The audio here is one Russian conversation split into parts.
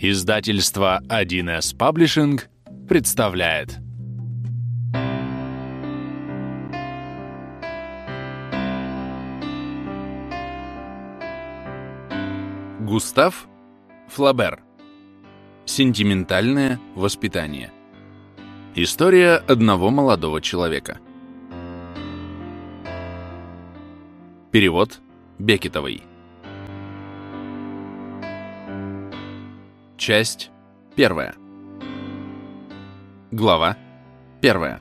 Издательство 1С Паблишинг представляет. Густав Флабер. Сентиментальное воспитание. История одного молодого человека. Перевод Бекетовой Часть первая. Глава первая.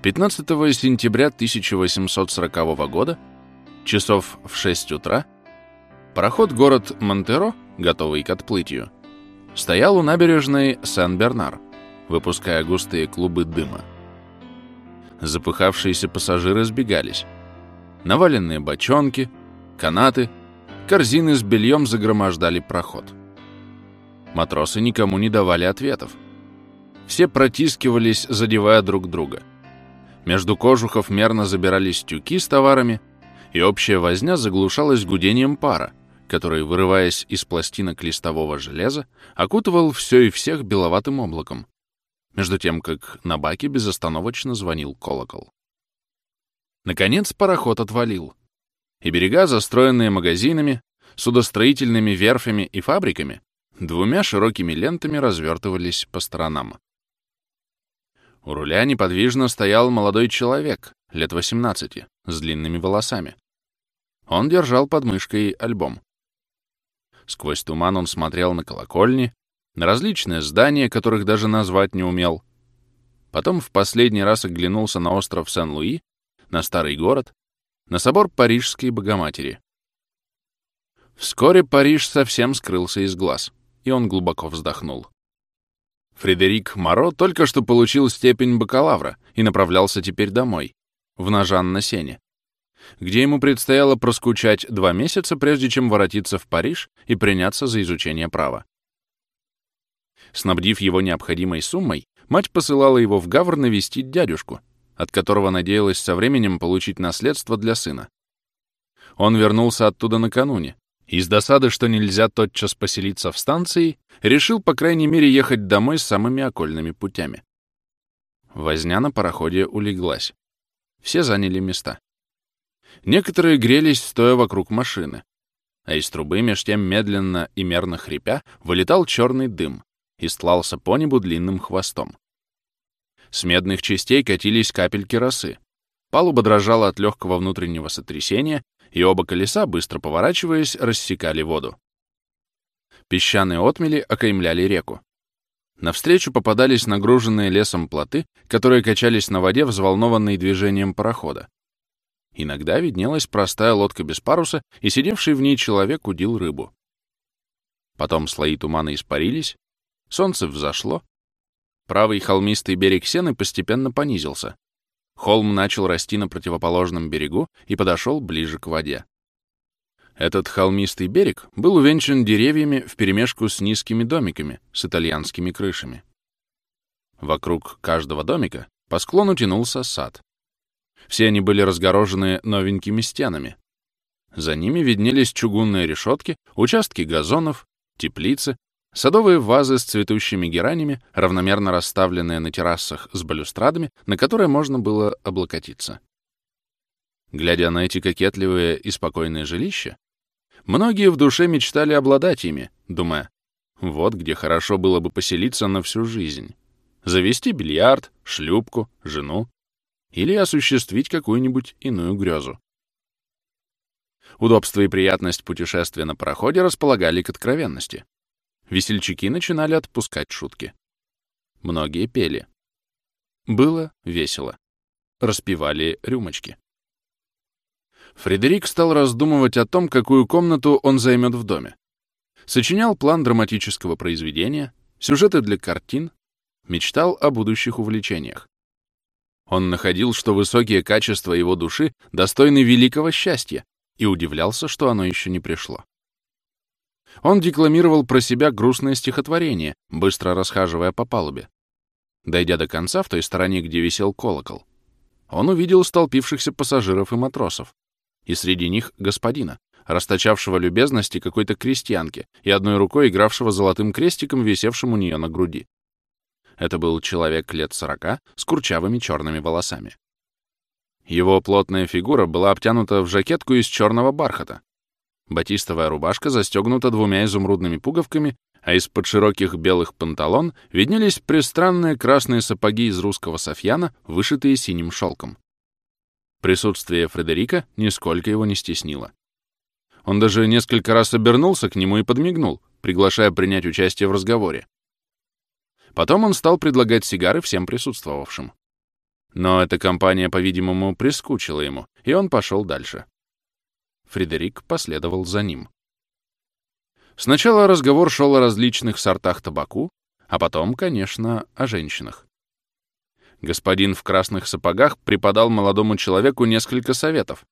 Пятнадцатого сентября 1840 года, часов в 6 утра, пароход город Монтеро, готовый к отплытию, стоял у набережной Сан-Бернар, выпуская густые клубы дыма. Запыхавшиеся пассажиры сбегались. Наваленные бочонки, канаты, корзины с бельем загромождали проход. Матросы никому не давали ответов. Все протискивались, задевая друг друга. Между кожухов мерно забирались тюки с товарами, и общая возня заглушалась гудением пара, который, вырываясь из пластинок листового железа, окутывал все и всех беловатым облаком, между тем, как на баке безостановочно звонил колокол. Наконец пароход отвалил, и берега, застроенные магазинами, судостроительными верфями и фабриками, двумя широкими лентами развертывались по сторонам. У руля неподвижно стоял молодой человек, лет 18, с длинными волосами. Он держал под мышкой альбом. Сквозь туман он смотрел на колокольни, на различные здания, которых даже назвать не умел. Потом в последний раз оглянулся на остров Сен-Луи на старый город, на собор Парижской Богоматери. Вскоре Париж совсем скрылся из глаз, и он глубоко вздохнул. Фредерик Моро только что получил степень бакалавра и направлялся теперь домой, в Нажан-на-Сене, где ему предстояло проскучать два месяца, прежде чем воротиться в Париж и приняться за изучение права. Снабдив его необходимой суммой, мать посылала его в Гавр навестить дядюшку, от которого надеялась со временем получить наследство для сына. Он вернулся оттуда накануне, и из досады, что нельзя тотчас поселиться в станции, решил, по крайней мере, ехать домой самыми окольными путями. Возня на пароходе улеглась. Все заняли места. Некоторые грелись, стоя вокруг машины, а из трубы меж тем медленно и мерно хрипя вылетал черный дым и стлался по небу длинным хвостом. С медных частей катились капельки росы. Палуба дрожала от легкого внутреннего сотрясения, и оба колеса, быстро поворачиваясь, рассекали воду. Песчаные отмели окаймляли реку. Навстречу попадались нагруженные лесом плоты, которые качались на воде, взволнованные движением парохода. Иногда виднелась простая лодка без паруса, и сидевший в ней человек удил рыбу. Потом слои тумана испарились, солнце взошло, Правый холмистый берег Сены постепенно понизился. Холм начал расти на противоположном берегу и подошел ближе к воде. Этот холмистый берег был увенчан деревьями вперемешку с низкими домиками с итальянскими крышами. Вокруг каждого домика по склону тянулся сад. Все они были разгорожены новенькими стенами. За ними виднелись чугунные решетки, участки газонов, теплицы, Садовые вазы с цветущими геранями, равномерно расставленные на террасах с балюстрадами, на которые можно было облокотиться. Глядя на эти кокетливые и спокойные жилища, многие в душе мечтали обладать ими, думая, вот где хорошо было бы поселиться на всю жизнь. Завести бильярд, шлюпку, жену или осуществить какую-нибудь иную грезу. Удобство и приятность путешествия на пароходе располагали к откровенности. Весельчаки начинали отпускать шутки. Многие пели. Было весело. Распивали рюмочки. Фредерик стал раздумывать о том, какую комнату он займет в доме. Сочинял план драматического произведения, сюжеты для картин, мечтал о будущих увлечениях. Он находил, что высокие качества его души достойны великого счастья, и удивлялся, что оно еще не пришло. Он декламировал про себя грустное стихотворение, быстро расхаживая по палубе. Дойдя до конца, в той стороне, где висел колокол, он увидел столпившихся пассажиров и матросов. и среди них господина, расточавшего любезности какой-то крестьянке и одной рукой игравшего золотым крестиком, висевшим у нее на груди. Это был человек лет сорока с курчавыми черными волосами. Его плотная фигура была обтянута в жакетку из черного бархата. Батистовая рубашка застегнута двумя изумрудными пуговками, а из-под широких белых панталон виднелись пристранные красные сапоги из русского софьяна, вышитые синим шелком. Присутствие Фредерика нисколько его не стеснило. Он даже несколько раз обернулся к нему и подмигнул, приглашая принять участие в разговоре. Потом он стал предлагать сигары всем присутствовавшим. Но эта компания, по-видимому, прискучила ему, и он пошел дальше. Фредерик последовал за ним. Сначала разговор шел о различных сортах табаку, а потом, конечно, о женщинах. Господин в красных сапогах преподал молодому человеку несколько советов.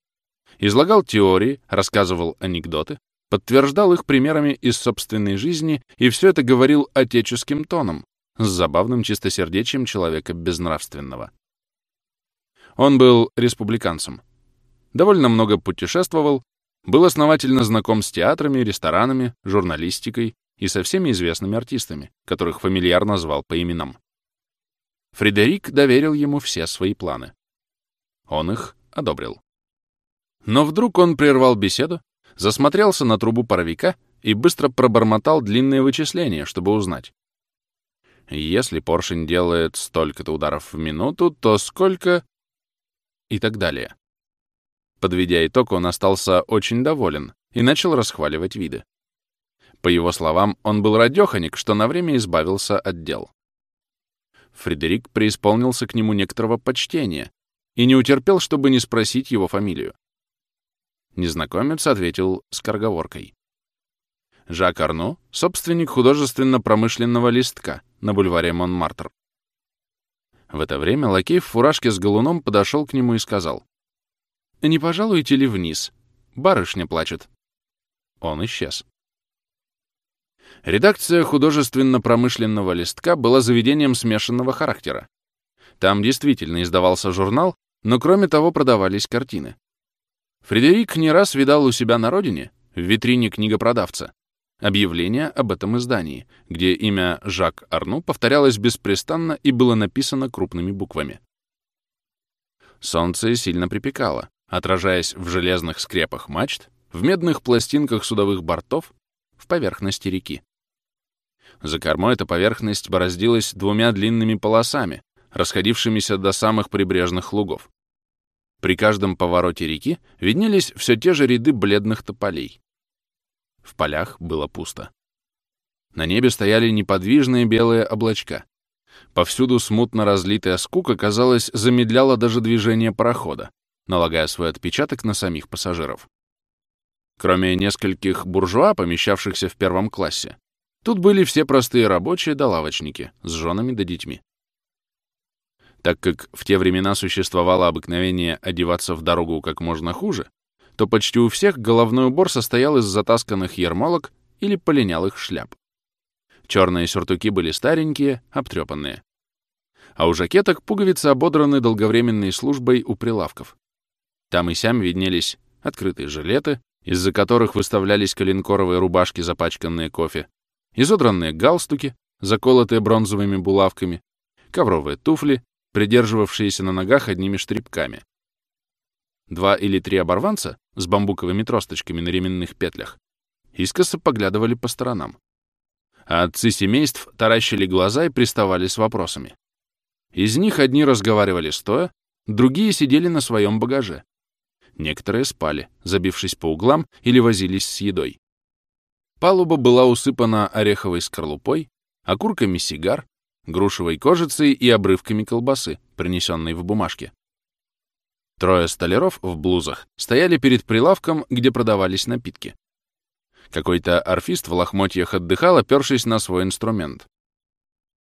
Излагал теории, рассказывал анекдоты, подтверждал их примерами из собственной жизни и все это говорил отеческим тоном, с забавным чистосердечием человека безнравственного. Он был республиканцем. Довольно много путешествовал, был основательно знаком с театрами, ресторанами, журналистикой и со всеми известными артистами, которых фамильярно звал по именам. Фредерик доверил ему все свои планы. Он их одобрил. Но вдруг он прервал беседу, засмотрелся на трубу паровика и быстро пробормотал длинные вычисления, чтобы узнать. Если поршень делает столько-то ударов в минуту, то сколько и так далее. Подведя итог, он остался очень доволен и начал расхваливать виды. По его словам, он был радёханик, что на время избавился от дел. Фредерик преисполнился к нему некоторого почтения и не утерпел, чтобы не спросить его фамилию. Незнакомец ответил с корговоркой. Жак Арно — собственник художественно-промышленного листка на бульваре Монмартр. В это время лакей в фуражке с галуном подошел к нему и сказал. «Не пожалуйте ли вниз? Барышня плачет». Он исчез. Редакция художественно-промышленного листка была заведением смешанного характера. Там действительно издавался журнал, но кроме того продавались картины. Фредерик не раз видал у себя на родине, в витрине книгопродавца, объявление об этом издании, где имя Жак Арну повторялось беспрестанно и было написано крупными буквами. Солнце сильно припекало, отражаясь в железных скрепах мачт, в медных пластинках судовых бортов, в поверхности реки. За кормой эта поверхность бороздилась двумя длинными полосами, расходившимися до самых прибрежных лугов. При каждом повороте реки виднелись все те же ряды бледных тополей. В полях было пусто. На небе стояли неподвижные белые облачка. Повсюду смутно разлитая скука, казалось, замедляла даже движение парохода, налагая свой отпечаток на самих пассажиров. Кроме нескольких буржуа, помещавшихся в первом классе, тут были все простые рабочие да лавочники с женами да детьми. Так как в те времена существовало обыкновение одеваться в дорогу как можно хуже, то почти у всех головной убор состоял из затасканных ермолок или полинялых шляп. Черные сюртуки были старенькие, обтрепанные. А у жакеток пуговицы ободраны долговременной службой у прилавков. Там и сям виднелись открытые жилеты, из-за которых выставлялись коленкоровые рубашки, запачканные кофе, изодранные галстуки, заколотые бронзовыми булавками, ковровые туфли, придерживавшиеся на ногах одними штрипками. Два или три оборванца с бамбуковыми тросточками на ременных петлях искоса поглядывали по сторонам. А отцы семейств таращили глаза и приставали с вопросами. Из них одни разговаривали стоя, другие сидели на своем багаже. Некоторые спали, забившись по углам или возились с едой. Палуба была усыпана ореховой скорлупой, окурками сигар, грушевой кожицей и обрывками колбасы, принесенной в бумажке. Трое столяров в блузах стояли перед прилавком, где продавались напитки. Какой-то орфист в лохмотьях отдыхал, опершись на свой инструмент.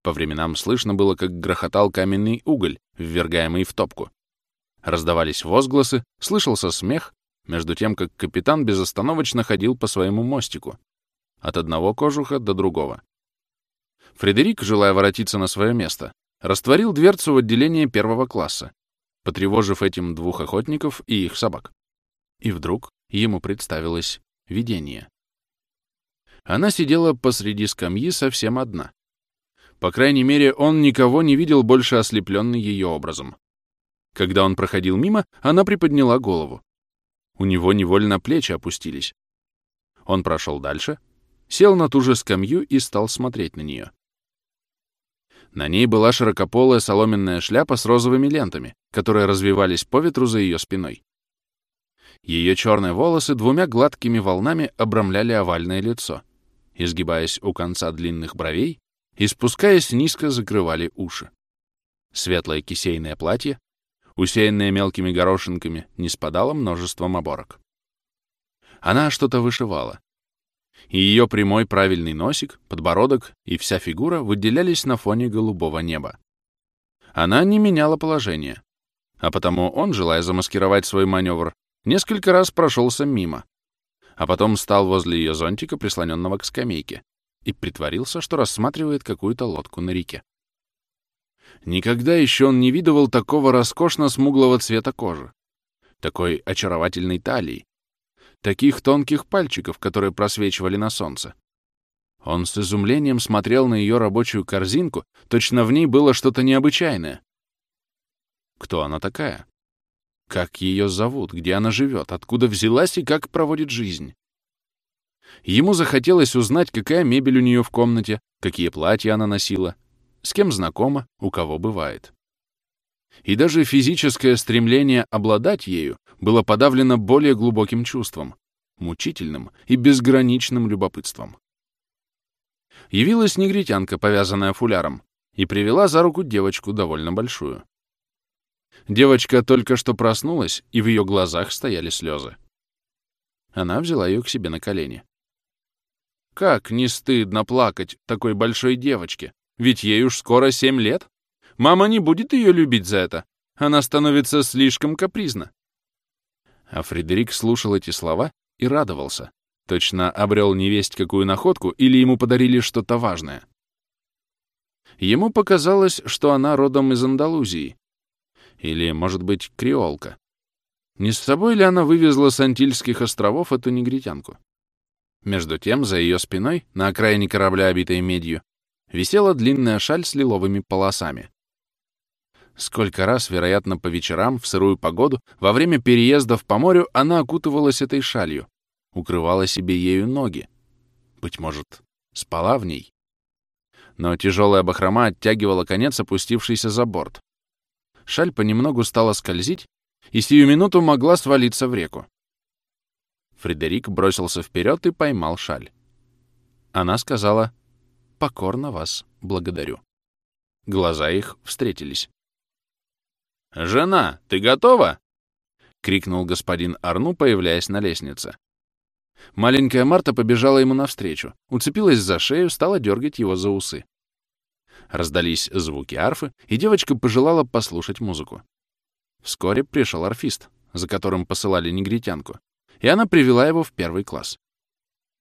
По временам слышно было, как грохотал каменный уголь, ввергаемый в топку. Раздавались возгласы, слышался смех, между тем, как капитан безостановочно ходил по своему мостику, от одного кожуха до другого. Фредерик, желая воротиться на свое место, растворил дверцу в отделении первого класса потревожив этим двух охотников и их собак. И вдруг ему представилось видение. Она сидела посреди скамьи совсем одна. По крайней мере, он никого не видел больше ослепленный ее образом. Когда он проходил мимо, она приподняла голову. У него невольно плечи опустились. Он прошел дальше, сел на ту же скамью и стал смотреть на нее. На ней была широкополая соломенная шляпа с розовыми лентами, которые развивались по ветру за ее спиной. Ее черные волосы двумя гладкими волнами обрамляли овальное лицо, изгибаясь у конца длинных бровей и, спускаясь низко, закрывали уши. Светлое кисейное платье, усеянное мелкими горошинками, не спадало множеством оборок. Она что-то вышивала. И ее прямой правильный носик, подбородок и вся фигура выделялись на фоне голубого неба. Она не меняла положение, а потому он, желая замаскировать свой маневр, несколько раз прошелся мимо, а потом стал возле ее зонтика, прислоненного к скамейке, и притворился, что рассматривает какую-то лодку на реке. Никогда еще он не видывал такого роскошно-смуглого цвета кожи, такой очаровательной талии, таких тонких пальчиков, которые просвечивали на солнце. Он с изумлением смотрел на ее рабочую корзинку, точно в ней было что-то необычайное. Кто она такая? Как ее зовут, где она живет, откуда взялась и как проводит жизнь? Ему захотелось узнать, какая мебель у нее в комнате, какие платья она носила, с кем знакома, у кого бывает. И даже физическое стремление обладать ею было подавлено более глубоким чувством, мучительным и безграничным любопытством. Явилась негритянка, повязанная фуляром, и привела за руку девочку довольно большую. Девочка только что проснулась, и в ее глазах стояли слезы. Она взяла ее к себе на колени. Как не стыдно плакать такой большой девочке, ведь ей уж скоро семь лет. Мама не будет ее любить за это. Она становится слишком капризна. А Фредерик слушал эти слова и радовался. Точно обрел невесть какую находку или ему подарили что-то важное. Ему показалось, что она родом из Андалузии, или, может быть, креолка. Не с собой ли она вывезла с Антильских островов эту негритянку? Между тем, за ее спиной, на окраине корабля, обитой медью, висела длинная шаль с лиловыми полосами. Сколько раз, вероятно, по вечерам, в сырую погоду, во время переездов по морю она окутывалась этой шалью, укрывала себе ею ноги. Быть может, спала в ней. Но тяжелая бахрома оттягивала конец, опустившийся за борт шаль понемногу стала скользить и сию минуту могла свалиться в реку. Фредерик бросился вперед и поймал шаль. Она сказала «Покорно вас благодарю». Глаза их встретились. «Жена, ты готова?» — крикнул господин Арну, появляясь на лестнице. Маленькая Марта побежала ему навстречу, уцепилась за шею, стала дергать его за усы. Раздались звуки арфы, и девочка пожелала послушать музыку. Вскоре пришел арфист, за которым посылали негритянку, и она привела его в первый класс.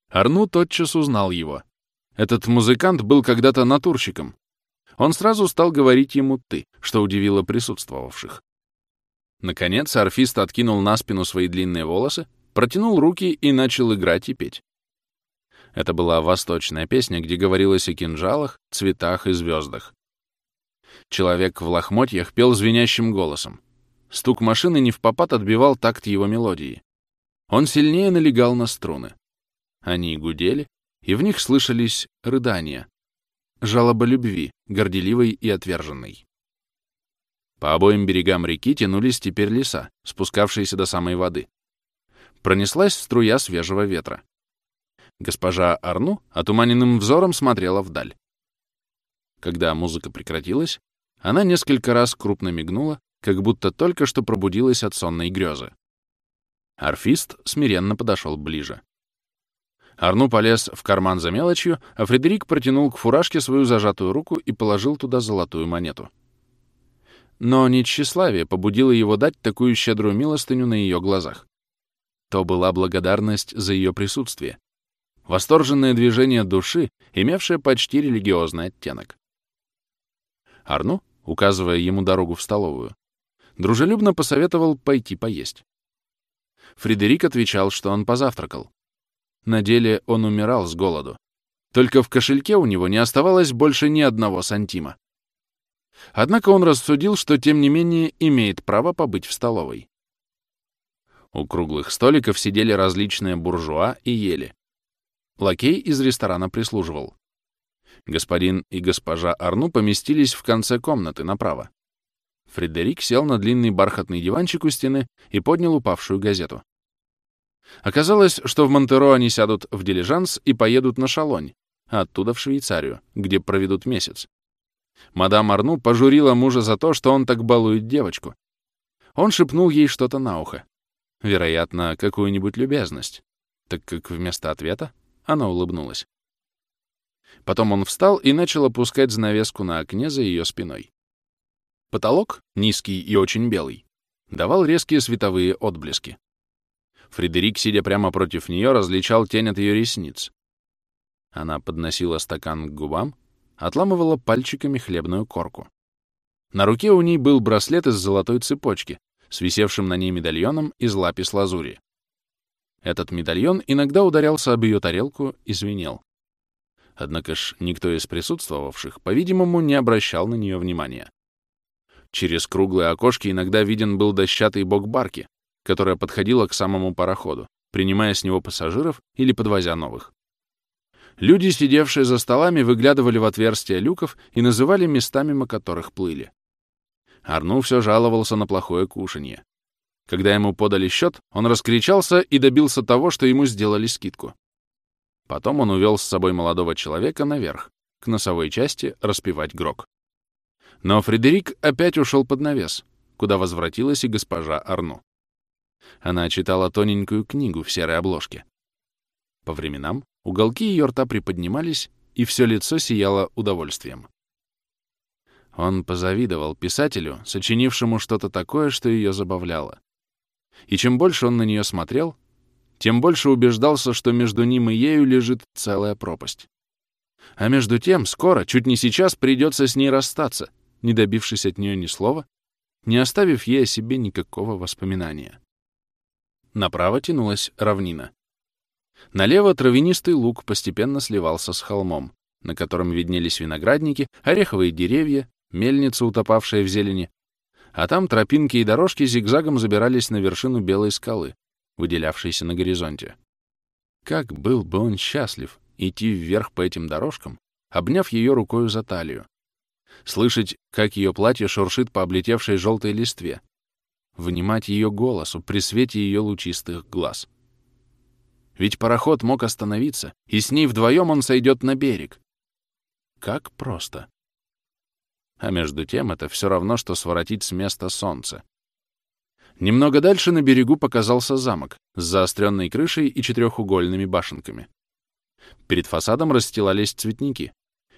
Арну тотчас узнал его. Этот музыкант был когда-то натурщиком. Он сразу стал говорить ему «ты», что удивило присутствовавших. Наконец арфист откинул на спину свои длинные волосы, протянул руки и начал играть и петь. Это была восточная песня, где говорилось о кинжалах, цветах и звездах. Человек в лохмотьях пел звенящим голосом. Стук машины не в попад отбивал такт его мелодии. Он сильнее налегал на струны. Они гудели, и в них слышались рыдания. Жалоба любви, горделивой и отверженной. По обоим берегам реки тянулись теперь леса, спускавшиеся до самой воды. Пронеслась струя свежего ветра. Госпожа Арну отуманенным взором смотрела вдаль. Когда музыка прекратилась, она несколько раз крупно мигнула, как будто только что пробудилась от сонной грезы. Арфист смиренно подошел ближе. Арну полез в карман за мелочью, а Фредерик протянул к фуражке свою зажатую руку и положил туда золотую монету. Но не тщеславие побудило его дать такую щедрую милостыню на ее глазах. То была благодарность за ее присутствие, восторженное движение души, имевшее почти религиозный оттенок. Арну, указывая ему дорогу в столовую, дружелюбно посоветовал пойти поесть. Фредерик отвечал, что он позавтракал. На деле он умирал с голоду. Только в кошельке у него не оставалось больше ни одного сантима. Однако он рассудил, что тем не менее имеет право побыть в столовой. У круглых столиков сидели различные буржуа и ели. Лакей из ресторана прислуживал. Господин и госпожа Арну поместились в конце комнаты направо. Фредерик сел на длинный бархатный диванчик у стены и поднял упавшую газету. Оказалось, что в Монтеро они сядут в дилижанс и поедут на Шалонь, а оттуда в Швейцарию, где проведут месяц. Мадам Арну пожурила мужа за то, что он так балует девочку. Он шепнул ей что-то на ухо. Вероятно, какую-нибудь любезность, так как вместо ответа она улыбнулась. Потом он встал и начал опускать занавеску на окне за ее спиной. Потолок, низкий и очень белый, давал резкие световые отблески. Фредерик, сидя прямо против нее, различал тень от ее ресниц. Она подносила стакан к губам, отламывала пальчиками хлебную корку. На руке у ней был браслет из золотой цепочки, с висевшим на ней медальоном из лапис-лазури. Этот медальон иногда ударялся об ее тарелку и звенел. Однако ж никто из присутствовавших, по-видимому, не обращал на нее внимания. Через круглые окошки иногда виден был дощатый бок барки, которая подходила к самому пароходу, принимая с него пассажиров или подвозя новых. Люди, сидевшие за столами, выглядывали в отверстия люков и называли местами, мимо которых плыли. Арну все жаловался на плохое кушанье. Когда ему подали счет, он раскричался и добился того, что ему сделали скидку. Потом он увел с собой молодого человека наверх, к носовой части, распивать грок. Но Фредерик опять ушел под навес, куда возвратилась и госпожа Арну. Она читала тоненькую книгу в серой обложке. По временам уголки ее рта приподнимались, и все лицо сияло удовольствием. Он позавидовал писателю, сочинившему что-то такое, что ее забавляло. И чем больше он на нее смотрел, тем больше убеждался, что между ним и ею лежит целая пропасть. А между тем, скоро, чуть не сейчас, придется с ней расстаться, не добившись от нее ни слова, не оставив ей о себе никакого воспоминания. Направо тянулась равнина. Налево травянистый луг постепенно сливался с холмом, на котором виднелись виноградники, ореховые деревья, мельница, утопавшая в зелени, а там тропинки и дорожки зигзагом забирались на вершину белой скалы, выделявшейся на горизонте. Как был бы он счастлив идти вверх по этим дорожкам, обняв ее рукою за талию, слышать, как ее платье шуршит по облетевшей желтой листве, внимать ее голосу при свете ее лучистых глаз. Ведь пароход мог остановиться, и с ней вдвоем он сойдет на берег. Как просто. А между тем это все равно, что своротить с места солнце. Немного дальше на берегу показался замок с заостренной крышей и четырехугольными башенками. Перед фасадом расстилались цветники.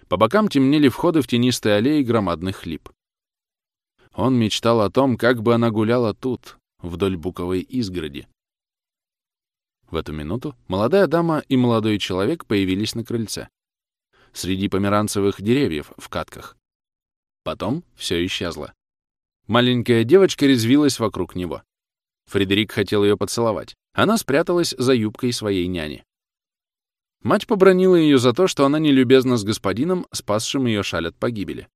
По бокам темнели входы в тенистые аллеи громадных лип. Он мечтал о том, как бы она гуляла тут, вдоль буковой изгороди. В эту минуту молодая дама и молодой человек появились на крыльце. Среди померанцевых деревьев в катках. Потом все исчезло. Маленькая девочка резвилась вокруг него. Фредерик хотел ее поцеловать. Она спряталась за юбкой своей няни. Мать побронила ее за то, что она нелюбезна с господином, спасшим ее шаль от погибели.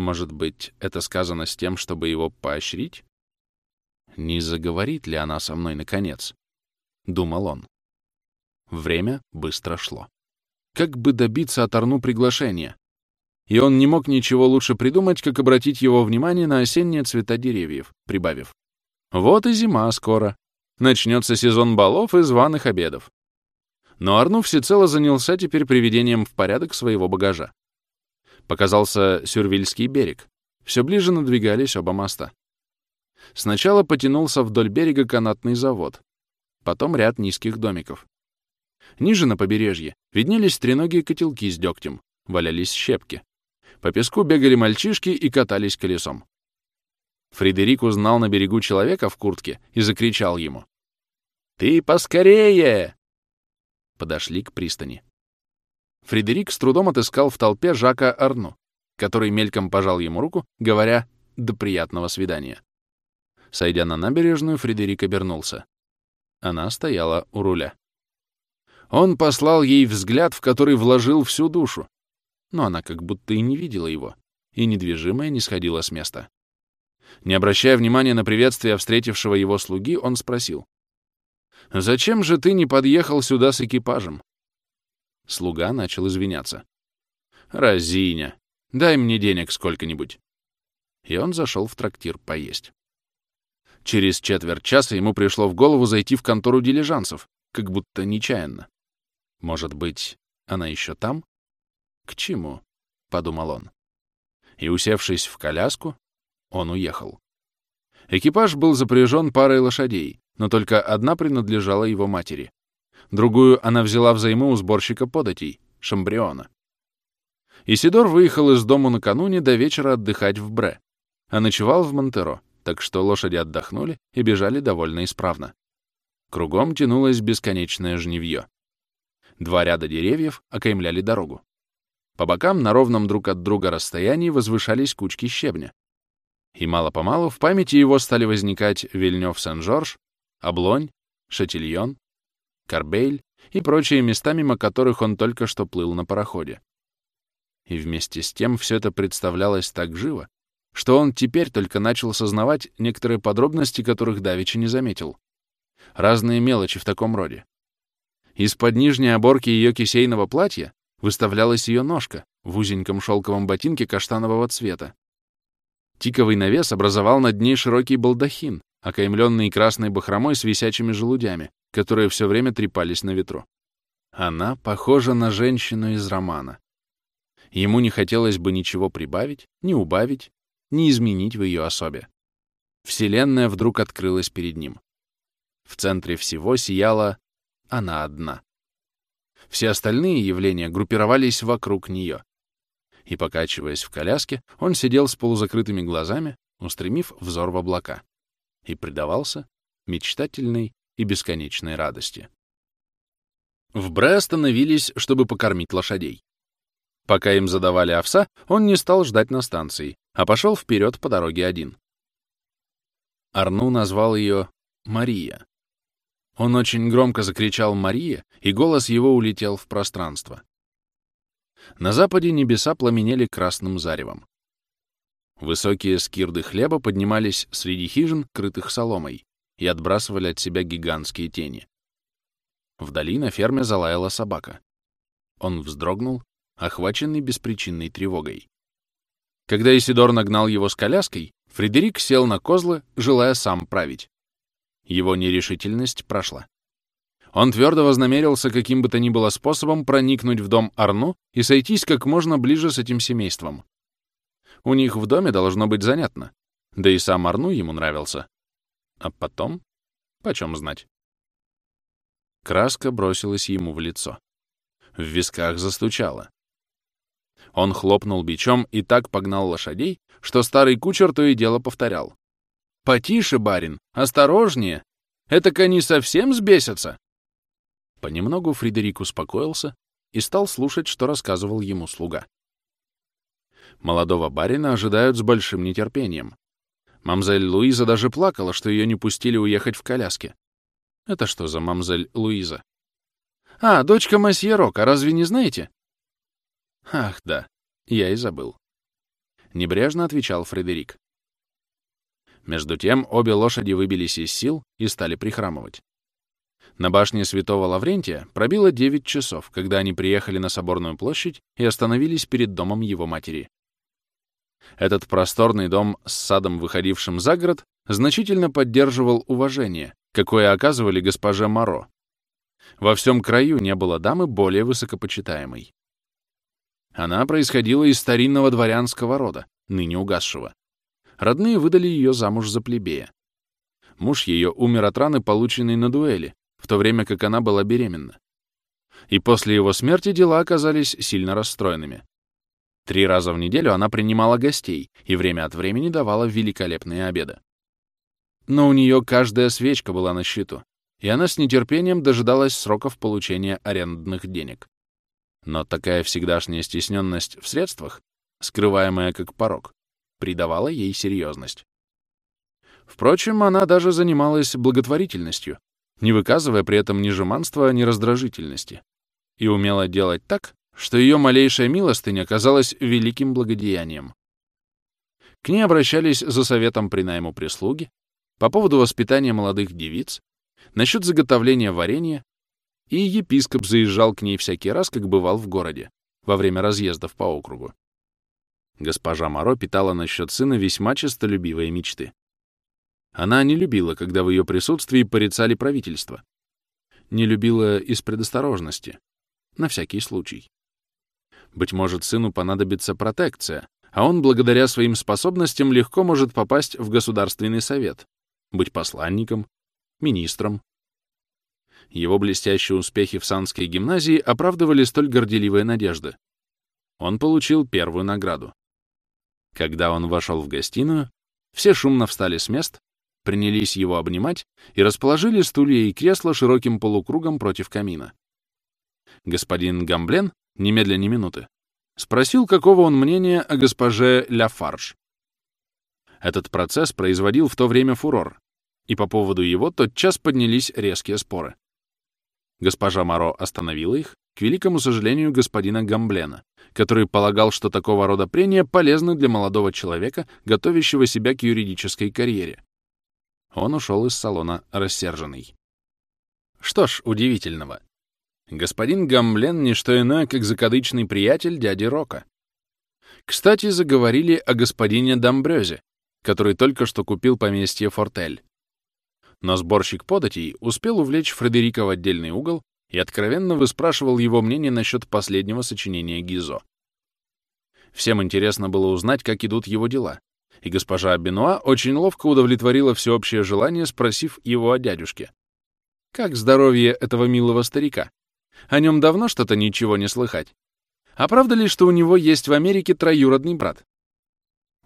Может быть, это сказано с тем, чтобы его поощрить? Не заговорит ли она со мной наконец? Думал он. Время быстро шло. Как бы добиться от Арну приглашения? И он не мог ничего лучше придумать, как обратить его внимание на осенние цвета деревьев, прибавив. Вот и зима скоро. Начнется сезон балов и званых обедов. Но Арну всецело занялся теперь приведением в порядок своего багажа. Показался Сюрвильский берег. Все ближе надвигались оба моста. Сначала потянулся вдоль берега канатный завод, потом ряд низких домиков. Ниже на побережье виднелись треногие котелки с дегтем, валялись щепки. По песку бегали мальчишки и катались колесом. Фредерик узнал на берегу человека в куртке и закричал ему. «Ты поскорее!» Подошли к пристани. Фредерик с трудом отыскал в толпе Жака Арну, который мельком пожал ему руку, говоря «до приятного свидания». Сойдя на набережную, Фредерик обернулся. Она стояла у руля. Он послал ей взгляд, в который вложил всю душу, но она как будто и не видела его, и недвижимая не сходила с места. Не обращая внимания на приветствие встретившего его слуги, он спросил. «Зачем же ты не подъехал сюда с экипажем?» Слуга начал извиняться. «Разиня, дай мне денег сколько-нибудь». И он зашел в трактир поесть. Через четверть часа ему пришло в голову зайти в контору дилижансов, как будто нечаянно. Может быть, она еще там? К чему? — подумал он. И, усевшись в коляску, он уехал. Экипаж был запряжен парой лошадей, но только одна принадлежала его матери. Другую она взяла взаймы у сборщика податей, Шамбриона. Исидор выехал из дому накануне до вечера отдыхать в Бре, а ночевал в Монтеро, так что лошади отдохнули и бежали довольно исправно. Кругом тянулось бесконечное жневье. Два ряда деревьев окаймляли дорогу. По бокам на ровном друг от друга расстоянии возвышались кучки щебня. И мало-помалу в памяти его стали возникать Вильнёв-Сен-Жорж, Облонь, Шатильон, Карбейль и прочие места, мимо которых он только что плыл на пароходе. И вместе с тем все это представлялось так живо, что он теперь только начал сознавать некоторые подробности, которых давеча не заметил. Разные мелочи в таком роде. Из-под нижней оборки ее кисейного платья выставлялась ее ножка в узеньком шелковом ботинке каштанового цвета. Тиковый навес образовал над ней широкий балдахин, окаймленный красной бахромой с висячими желудями, которые все время трепались на ветру. Она похожа на женщину из романа. Ему не хотелось бы ничего прибавить, ни убавить, ни изменить в ее особе. Вселенная вдруг открылась перед ним. В центре всего сияла она одна. Все остальные явления группировались вокруг нее. И, покачиваясь в коляске, он сидел с полузакрытыми глазами, устремив взор в облака, и предавался мечтательной и бесконечной радости. В Бре остановились, чтобы покормить лошадей. Пока им задавали овса, он не стал ждать на станции, а пошел вперед по дороге один. Арну назвал ее Мария. Он очень громко закричал «Мария», и голос его улетел в пространство. На западе небеса пламенели красным заревом. Высокие скирды хлеба поднимались среди хижин, крытых соломой, и отбрасывали от себя гигантские тени. Вдали на ферме залаяла собака. Он вздрогнул, охваченный беспричинной тревогой. Когда Исидор нагнал его с коляской, Фредерик сел на козлы, желая сам править. Его нерешительность прошла. Он твердо вознамерился каким бы то ни было способом проникнуть в дом Арну и сойтись как можно ближе с этим семейством. У них в доме должно быть занятно. Да и сам Арну ему нравился. А потом? Почем знать? Краска бросилась ему в лицо. В висках застучало. Он хлопнул бичом и так погнал лошадей, что старый кучер то и дело повторял. «Потише, барин, осторожнее! Это они совсем сбесятся!» Понемногу Фредерик успокоился и стал слушать, что рассказывал ему слуга. Молодого барина ожидают с большим нетерпением. Мамзель Луиза даже плакала, что ее не пустили уехать в коляске. Это что за мамзель Луиза? А, дочка масье Рока, разве не знаете? Ах, да, я и забыл. Небрежно отвечал Фредерик. Между тем обе лошади выбились из сил и стали прихрамывать. На башне Святого Лаврентия пробило 9 часов, когда они приехали на Соборную площадь и остановились перед домом его матери. Этот просторный дом с садом, выходившим за город, значительно поддерживал уважение, какое оказывали госпоже Моро. Во всем краю не было дамы более высокопочитаемой. Она происходила из старинного дворянского рода, ныне угасшего. Родные выдали ее замуж за плебея. Муж ее умер от раны, полученной на дуэли, в то время как она была беременна. И после его смерти дела оказались сильно расстроенными. Три раза в неделю она принимала гостей и время от времени давала великолепные обеды. Но у нее каждая свечка была на счету, и она с нетерпением дожидалась сроков получения арендных денег. Но такая всегдашняя стесненность в средствах, скрываемая как порог, придавала ей серьезность. Впрочем, она даже занималась благотворительностью, не выказывая при этом ни жеманства, ни раздражительности, и умела делать так, что ее малейшая милостыня казалась великим благодеянием. К ней обращались за советом при найму прислуги, по поводу воспитания молодых девиц, насчет заготовления варенья, и епископ заезжал к ней всякий раз, как бывал в городе, во время разъездов по округу. Госпожа Моро питала насчет сына весьма честолюбивые мечты. Она не любила, когда в ее присутствии порицали правительство. Не любила из предосторожности, на всякий случай. Быть может, сыну понадобится протекция, а он, благодаря своим способностям, легко может попасть в Государственный совет, быть посланником, министром. Его блестящие успехи в Санской гимназии оправдывали столь горделивые надежды. Он получил первую награду. Когда он вошел в гостиную, все шумно встали с мест, принялись его обнимать и расположили стулья и кресла широким полукругом против камина. Господин Гамблен, немедля ни минуты, спросил, какого он мнения о госпоже Ляфарж. Этот процесс производил в то время фурор, и по поводу его тотчас поднялись резкие споры. Госпожа Моро остановила их, к великому сожалению господина Гамблена, который полагал, что такого рода прения полезны для молодого человека, готовящего себя к юридической карьере. Он ушел из салона рассерженный. Что ж, удивительного. Господин Гамблен — не что иное, как закадычный приятель дяди Рока. Кстати, заговорили о господине Домбрёзе, который только что купил поместье Фортель. Но сборщик податей успел увлечь Фредерика в отдельный угол и откровенно выспрашивал его мнение насчет последнего сочинения Гизо. Всем интересно было узнать, как идут его дела, и госпожа Бенуа очень ловко удовлетворила всеобщее желание, спросив его о дядюшке. «Как здоровье этого милого старика? О нем давно что-то ничего не слыхать. А правда ли, что у него есть в Америке троюродный брат?»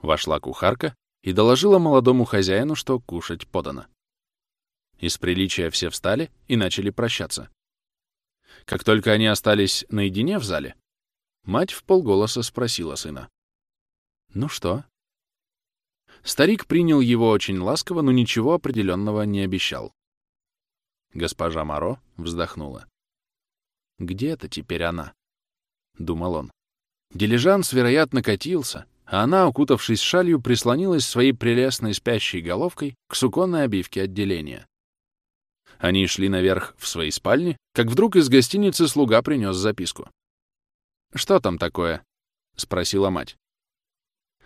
Вошла кухарка и доложила молодому хозяину, что кушать подано. Из приличия все встали и начали прощаться. Как только они остались наедине в зале, мать в полголоса спросила сына. «Ну что?» Старик принял его очень ласково, но ничего определенного не обещал. Госпожа Моро вздохнула. «Где это теперь она?» — думал он. Дилижанс, вероятно, катился, а она, укутавшись шалью, прислонилась своей прелестной спящей головкой к суконной обивке отделения. Они шли наверх в свои спальни, как вдруг из гостиницы слуга принес записку. «Что там такое?» — спросила мать.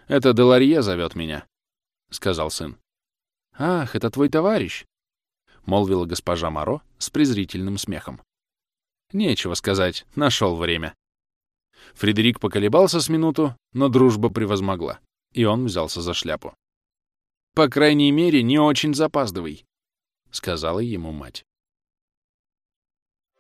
«Это Деларье зовет меня», — сказал сын. «Ах, это твой товарищ!» — молвила госпожа Моро с презрительным смехом. «Нечего сказать, нашел время». Фредерик поколебался с минуту, но дружба превозмогла, и он взялся за шляпу. «По крайней мере, не очень запаздывай», — сказала ему мать.